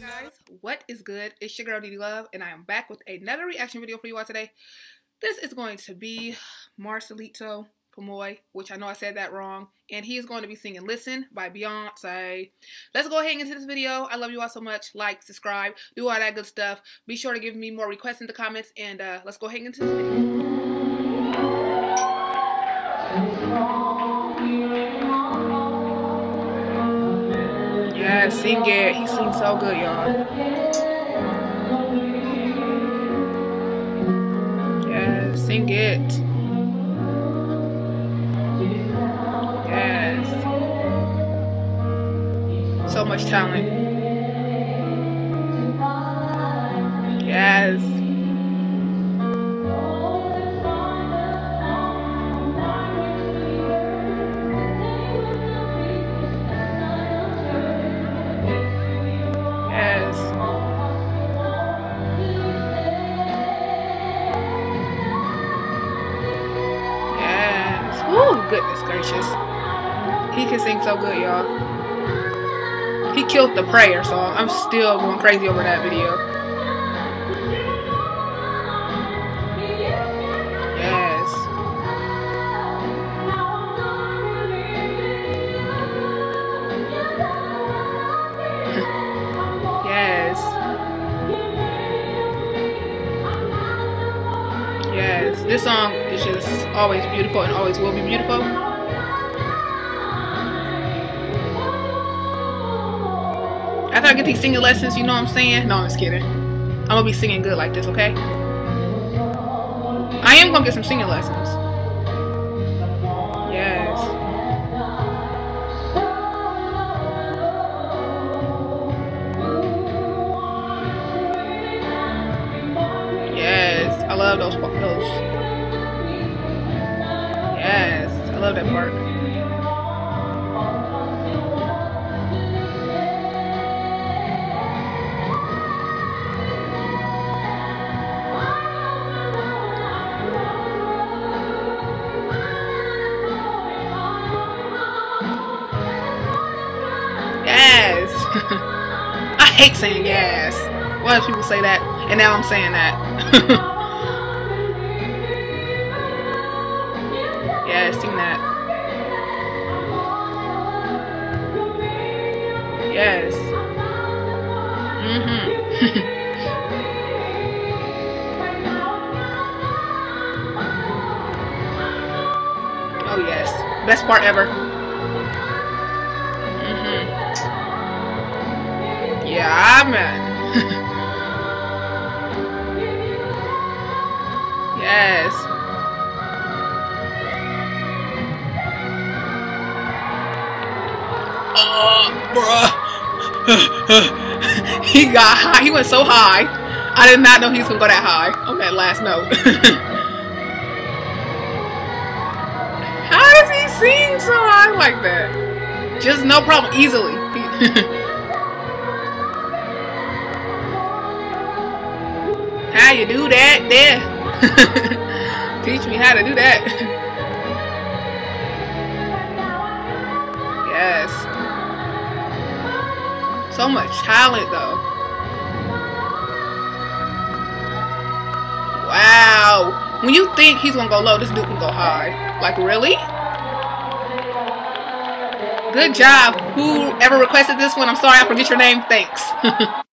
guys, what is good? It's your girl Didi Love, and I am back with another reaction video for you all today. This is going to be Marcelito Pomoy, which I know I said that wrong, and he is going to be singing "Listen" by Beyonce. Let's go ahead and get into this video. I love you all so much. Like, subscribe, do all that good stuff. Be sure to give me more requests in the comments, and uh, let's go ahead and get into this video. Yeah, sing it. He sings so good, y'all. Yeah, sing it. Yes. So much talent. Ooh, goodness gracious. He can sing so good, y'all. He killed the prayer song. I'm still going crazy over that video. This song is just always beautiful and always will be beautiful. After I get these singing lessons, you know what I'm saying? No, I'm just kidding. I'm gonna be singing good like this, okay? I am gonna get some singing lessons. Yes. Yes, I love those those. Yes, I love that part. Yes. I hate saying yes. Why do people say that? And now I'm saying that. sing that. Yes. Mhm. oh yes, best part ever. Mhm. Yeah, man. yes. Oh, bruh. he got high. He went so high. I did not know he was gonna go that high on that last note. How does he sing so high like that? Just no problem, easily. how you do that there? Teach me how to do that. yes. So much talent though. Wow. When you think he's gonna go low, this dude can go high. Like really? Good job. Whoever requested this one, I'm sorry I forget your name. Thanks.